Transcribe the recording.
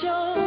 将